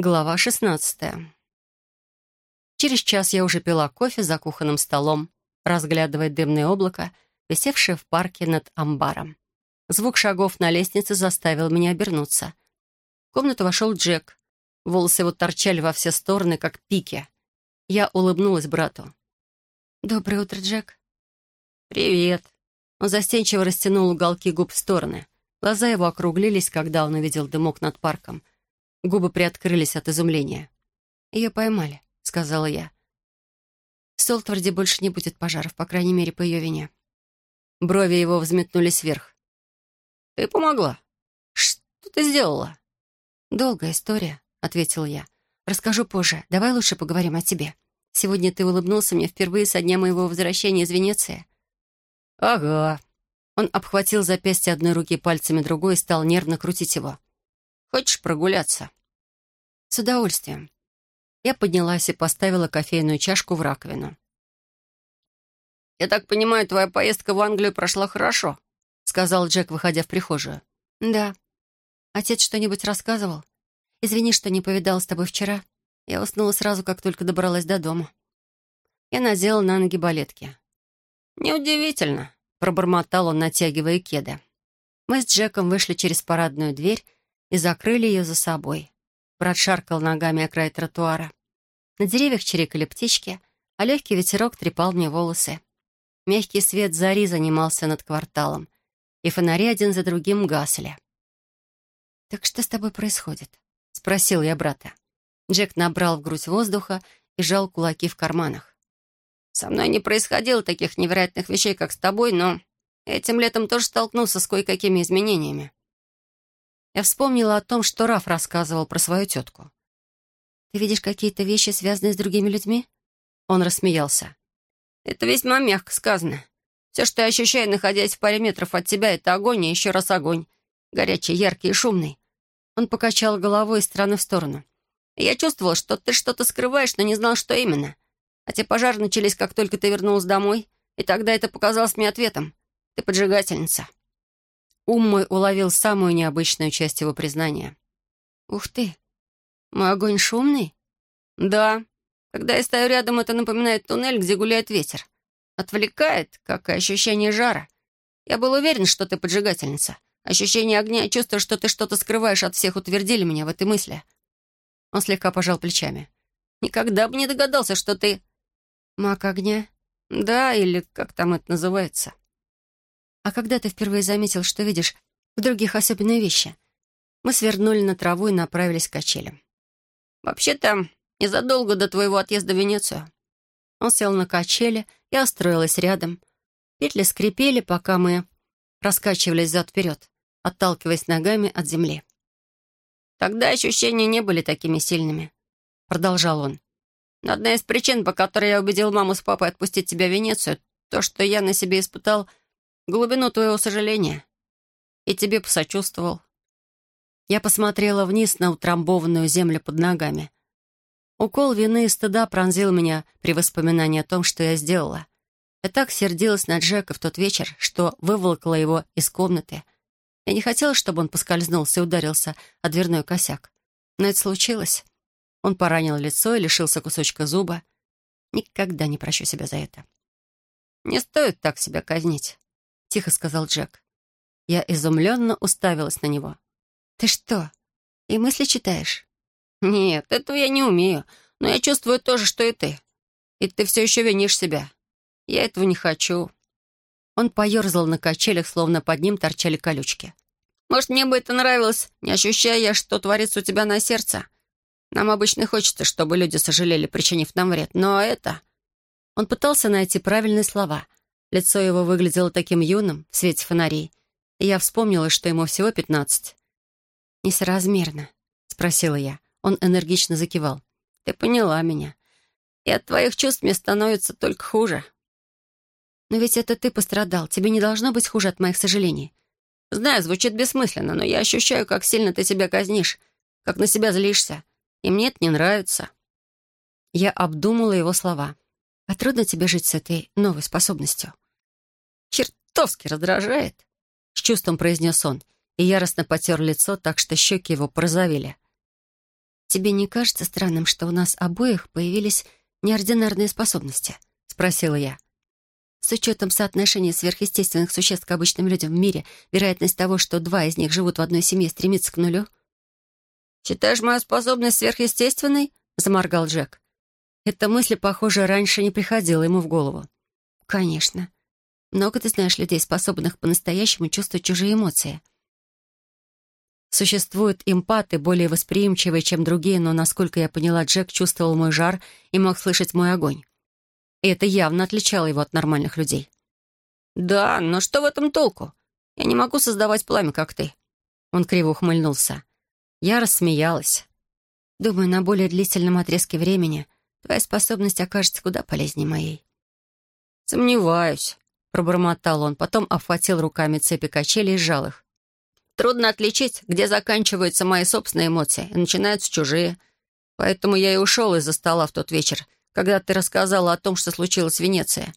Глава 16 Через час я уже пила кофе за кухонным столом, разглядывая дымное облако, висевшее в парке над амбаром. Звук шагов на лестнице заставил меня обернуться. В комнату вошел Джек. Волосы его торчали во все стороны, как пики. Я улыбнулась брату. «Доброе утро, Джек». «Привет». Он застенчиво растянул уголки губ в стороны. Глаза его округлились, когда он увидел дымок над парком — Губы приоткрылись от изумления. «Ее поймали», — сказала я. «В Солтварде больше не будет пожаров, по крайней мере, по ее вине». Брови его взметнулись вверх. «Ты помогла? Что ты сделала?» «Долгая история», — ответил я. «Расскажу позже. Давай лучше поговорим о тебе. Сегодня ты улыбнулся мне впервые со дня моего возвращения из Венеции». «Ага». Он обхватил запястье одной руки пальцами другой и стал нервно крутить его. Хочешь прогуляться?» «С удовольствием». Я поднялась и поставила кофейную чашку в раковину. «Я так понимаю, твоя поездка в Англию прошла хорошо», — сказал Джек, выходя в прихожую. «Да. Отец что-нибудь рассказывал? Извини, что не повидал с тобой вчера. Я уснула сразу, как только добралась до дома. Я надела на ноги балетки. «Неудивительно», — пробормотал он, натягивая кеды. Мы с Джеком вышли через парадную дверь и закрыли ее за собой. Брат шаркал ногами о край тротуара. На деревьях чирикали птички, а легкий ветерок трепал мне волосы. Мягкий свет зари занимался над кварталом, и фонари один за другим гасли. «Так что с тобой происходит?» — спросил я брата. Джек набрал в грудь воздуха и жал кулаки в карманах. «Со мной не происходило таких невероятных вещей, как с тобой, но этим летом тоже столкнулся с кое-какими изменениями. Я вспомнила о том, что Раф рассказывал про свою тетку. «Ты видишь какие-то вещи, связанные с другими людьми?» Он рассмеялся. «Это весьма мягко сказано. Все, что я ощущаю, находясь в паре метров от тебя, это огонь и еще раз огонь. Горячий, яркий и шумный». Он покачал головой из стороны в сторону. «Я чувствовал, что ты что-то скрываешь, но не знал, что именно. А те пожары начались, как только ты вернулась домой, и тогда это показалось мне ответом. Ты поджигательница». Ум мой уловил самую необычную часть его признания. «Ух ты! Мой огонь шумный?» «Да. Когда я стою рядом, это напоминает туннель, где гуляет ветер. Отвлекает, как и ощущение жара. Я был уверен, что ты поджигательница. Ощущение огня и чувство, что ты что-то скрываешь от всех, утвердили меня в этой мысли». Он слегка пожал плечами. «Никогда бы не догадался, что ты...» «Маг огня?» «Да, или как там это называется?» А когда ты впервые заметил, что видишь в других особенные вещи? Мы свернули на траву и направились к качелям. «Вообще-то, незадолго до твоего отъезда в Венецию». Он сел на качели, я устроилась рядом. Петли скрипели, пока мы раскачивались зад-вперед, отталкиваясь ногами от земли. «Тогда ощущения не были такими сильными», — продолжал он. «Но одна из причин, по которой я убедил маму с папой отпустить тебя в Венецию, то, что я на себе испытал глубину твоего сожаления. И тебе посочувствовал. Я посмотрела вниз на утрамбованную землю под ногами. Укол вины и стыда пронзил меня при воспоминании о том, что я сделала. Я так сердилась на Джека в тот вечер, что выволокла его из комнаты. Я не хотела, чтобы он поскользнулся и ударился о дверной косяк. Но это случилось. Он поранил лицо и лишился кусочка зуба. Никогда не прощу себя за это. Не стоит так себя казнить. — тихо сказал Джек. Я изумленно уставилась на него. «Ты что, и мысли читаешь?» «Нет, этого я не умею, но я чувствую то же, что и ты. И ты все еще винишь себя. Я этого не хочу». Он поерзал на качелях, словно под ним торчали колючки. «Может, мне бы это нравилось, не ощущая я, что творится у тебя на сердце. Нам обычно хочется, чтобы люди сожалели, причинив нам вред, но это...» Он пытался найти правильные слова — Лицо его выглядело таким юным в свете фонарей, и я вспомнила, что ему всего пятнадцать. «Несоразмерно», — спросила я. Он энергично закивал. «Ты поняла меня. И от твоих чувств мне становится только хуже». «Но ведь это ты пострадал. Тебе не должно быть хуже от моих сожалений». «Знаю, звучит бессмысленно, но я ощущаю, как сильно ты себя казнишь, как на себя злишься. И мне это не нравится». Я обдумала его слова. А трудно тебе жить с этой новой способностью?» «Чертовски раздражает», — с чувством произнес он, и яростно потер лицо, так что щеки его порозовели. «Тебе не кажется странным, что у нас обоих появились неординарные способности?» — спросила я. С учетом соотношения сверхъестественных существ к обычным людям в мире, вероятность того, что два из них живут в одной семье, стремится к нулю. «Считаешь мою способность сверхъестественной?» — заморгал Джек. Эта мысль, похоже, раньше не приходила ему в голову. «Конечно. Много ты знаешь людей, способных по-настоящему чувствовать чужие эмоции?» Существуют эмпаты, более восприимчивые, чем другие, но, насколько я поняла, Джек чувствовал мой жар и мог слышать мой огонь. И это явно отличало его от нормальных людей. «Да, но что в этом толку? Я не могу создавать пламя, как ты». Он криво ухмыльнулся. Я рассмеялась. Думаю, на более длительном отрезке времени твоя способность окажется куда полезнее моей. «Сомневаюсь», — пробормотал он, потом обхватил руками цепи качели и сжал их. Трудно отличить, где заканчиваются мои собственные эмоции и начинаются чужие. Поэтому я и ушел из-за стола в тот вечер, когда ты рассказала о том, что случилось в Венеции.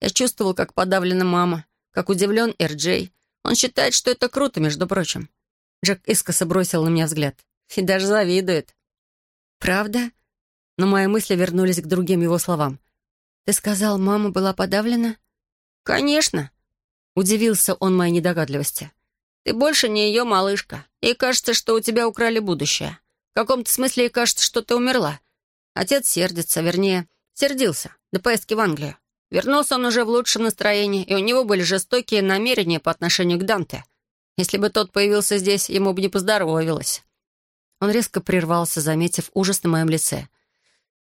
Я чувствовал, как подавлена мама, как удивлен Эрджей. Он считает, что это круто, между прочим. Джек искоса бросил на меня взгляд. И даже завидует. «Правда?» Но мои мысли вернулись к другим его словам. «Ты сказал, мама была подавлена?» «Конечно!» Удивился он моей недогадливости. Ты больше не ее малышка. Ей кажется, что у тебя украли будущее. В каком-то смысле ей кажется, что ты умерла. Отец сердится, вернее, сердился до поездки в Англию. Вернулся он уже в лучшем настроении, и у него были жестокие намерения по отношению к Данте. Если бы тот появился здесь, ему бы не поздоровилось. Он резко прервался, заметив ужас на моем лице.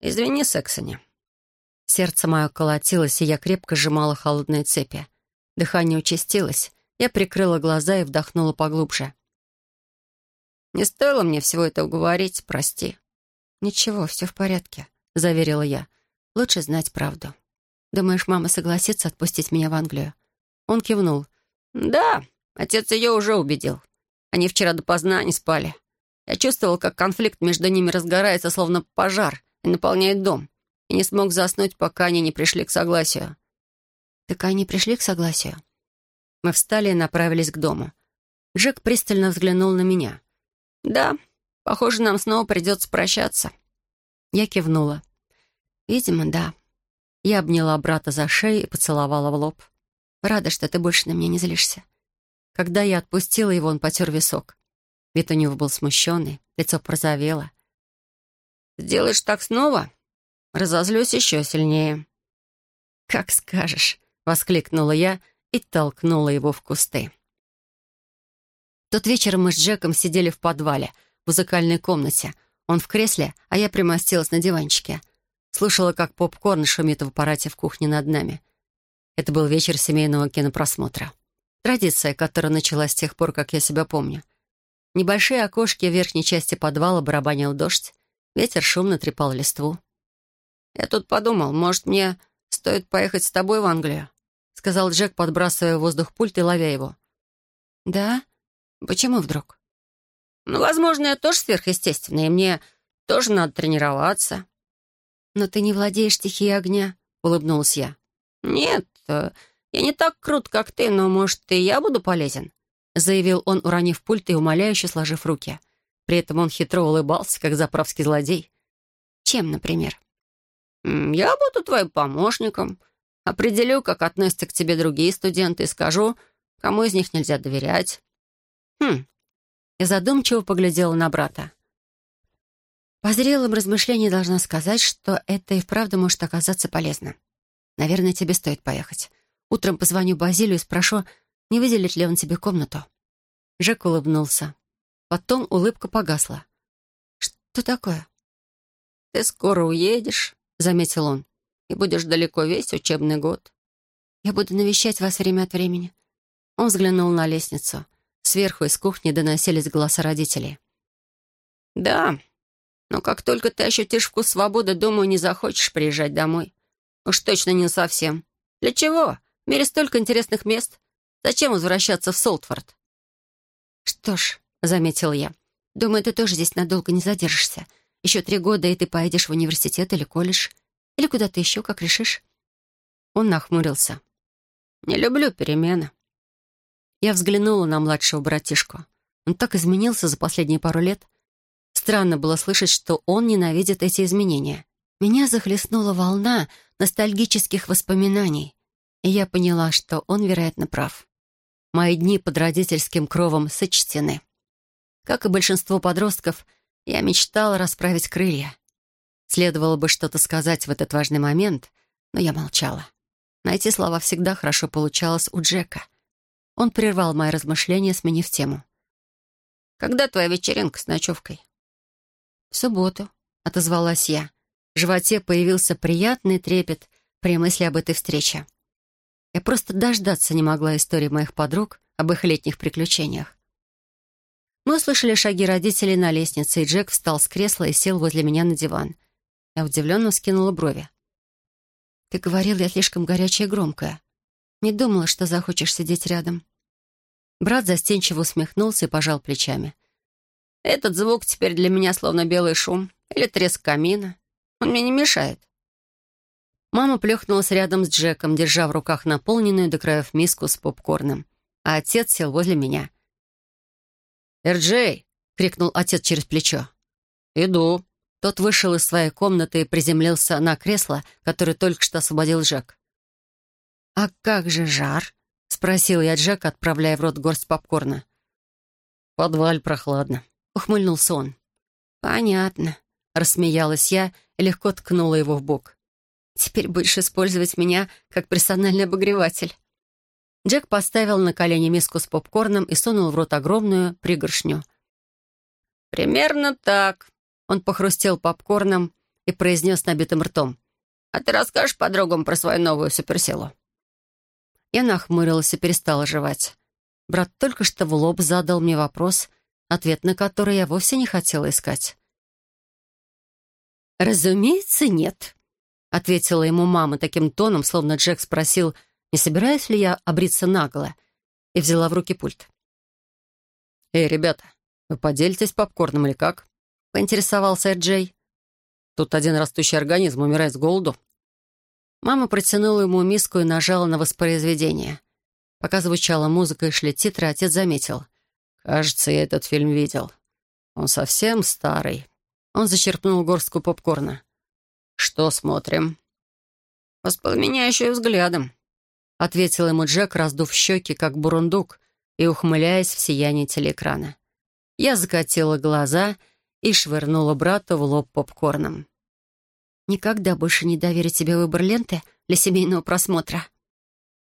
«Извини, Сексони». Сердце мое колотилось, и я крепко сжимала холодные цепи. Дыхание участилось. Я прикрыла глаза и вдохнула поглубже. «Не стоило мне всего этого говорить, прости». «Ничего, все в порядке», — заверила я. «Лучше знать правду. Думаешь, мама согласится отпустить меня в Англию?» Он кивнул. «Да, отец ее уже убедил. Они вчера допоздна не спали. Я чувствовал, как конфликт между ними разгорается, словно пожар, и наполняет дом. И не смог заснуть, пока они не пришли к согласию». «Так они пришли к согласию?» Мы встали и направились к дому. Джек пристально взглянул на меня. «Да, похоже, нам снова придется прощаться». Я кивнула. «Видимо, да». Я обняла брата за шею и поцеловала в лоб. «Рада, что ты больше на меня не злишься». Когда я отпустила его, он потер висок. Вид у него был смущенный, лицо прозовело. «Сделаешь так снова? Разозлюсь еще сильнее». «Как скажешь», — воскликнула я, — и толкнула его в кусты. Тот вечер мы с Джеком сидели в подвале, в музыкальной комнате. Он в кресле, а я примостилась на диванчике. Слушала, как попкорн шумит в аппарате в кухне над нами. Это был вечер семейного кинопросмотра. Традиция, которая началась с тех пор, как я себя помню. Небольшие окошки в верхней части подвала барабанил дождь. Ветер шумно трепал листву. «Я тут подумал, может, мне стоит поехать с тобой в Англию?» — сказал Джек, подбрасывая в воздух пульт и ловя его. «Да? Почему вдруг?» «Ну, возможно, я тоже сверхъестественная, и мне тоже надо тренироваться». «Но ты не владеешь стихией огня», — улыбнулась я. «Нет, э, я не так крут, как ты, но, может, и я буду полезен», — заявил он, уронив пульт и умоляюще сложив руки. При этом он хитро улыбался, как заправский злодей. «Чем, например?» «Я буду твоим помощником», Определю, как относятся к тебе другие студенты, и скажу, кому из них нельзя доверять». «Хм». Я задумчиво поглядела на брата. По зрелым размышлениям должна сказать, что это и вправду может оказаться полезно. Наверное, тебе стоит поехать. Утром позвоню Базилию и спрошу, не выделит ли он тебе комнату. Жек улыбнулся. Потом улыбка погасла. «Что такое?» «Ты скоро уедешь», — заметил он и будешь далеко весь учебный год. Я буду навещать вас время от времени». Он взглянул на лестницу. Сверху из кухни доносились голоса родителей. «Да, но как только ты ощутишь вкус свободы, думаю, не захочешь приезжать домой. Уж точно не совсем. Для чего? В мире столько интересных мест. Зачем возвращаться в Солтфорд?» «Что ж», — заметил я, — «думаю, ты тоже здесь надолго не задержишься. Еще три года, и ты поедешь в университет или колледж. Или куда-то еще, как решишь». Он нахмурился. «Не люблю перемены». Я взглянула на младшего братишку. Он так изменился за последние пару лет. Странно было слышать, что он ненавидит эти изменения. Меня захлестнула волна ностальгических воспоминаний, и я поняла, что он, вероятно, прав. Мои дни под родительским кровом сочтены. Как и большинство подростков, я мечтала расправить крылья. Следовало бы что-то сказать в этот важный момент, но я молчала. Найти слова всегда хорошо получалось у Джека. Он прервал мои размышления, сменив тему. «Когда твоя вечеринка с ночевкой?» «В субботу», — отозвалась я. В животе появился приятный трепет при мысли об этой встрече. Я просто дождаться не могла истории моих подруг об их летних приключениях. Мы услышали шаги родителей на лестнице, и Джек встал с кресла и сел возле меня на диван. Я удивленно скинула брови. «Ты говорил, я слишком горячая и громкая. Не думала, что захочешь сидеть рядом». Брат застенчиво усмехнулся и пожал плечами. «Этот звук теперь для меня словно белый шум или треск камина. Он мне не мешает». Мама плюхнулась рядом с Джеком, держа в руках наполненную до краев миску с попкорном, а отец сел возле меня. «Эрджей!» — крикнул отец через плечо. «Иду». Тот вышел из своей комнаты и приземлился на кресло, которое только что освободил Джек. «А как же жар?» — спросил я Джека, отправляя в рот горсть попкорна. «Подваль прохладно», — ухмыльнулся он. «Понятно», — рассмеялась я и легко ткнула его в бок. «Теперь будешь использовать меня как персональный обогреватель». Джек поставил на колени миску с попкорном и сунул в рот огромную пригоршню. «Примерно так», он похрустел попкорном и произнес набитым ртом. «А ты расскажешь подругам про свою новую суперсилу?» Я нахмурилась и перестала жевать. Брат только что в лоб задал мне вопрос, ответ на который я вовсе не хотела искать. «Разумеется, нет», — ответила ему мама таким тоном, словно Джек спросил, не собираюсь ли я обриться нагло, и взяла в руки пульт. «Эй, ребята, вы поделитесь попкорном или как?» поинтересовался Джей. «Тут один растущий организм умирает с голоду». Мама протянула ему миску и нажала на воспроизведение. Пока звучала музыка и шли титры, отец заметил. «Кажется, я этот фильм видел. Он совсем старый». Он зачерпнул горстку попкорна. «Что смотрим?» «Воспламеняющий взглядом», — ответил ему Джек, раздув щеки, как бурундук, и ухмыляясь в сиянии телеэкрана. Я закатила глаза и швырнула брату в лоб попкорном. «Никогда больше не доверю тебе выбор ленты для семейного просмотра»,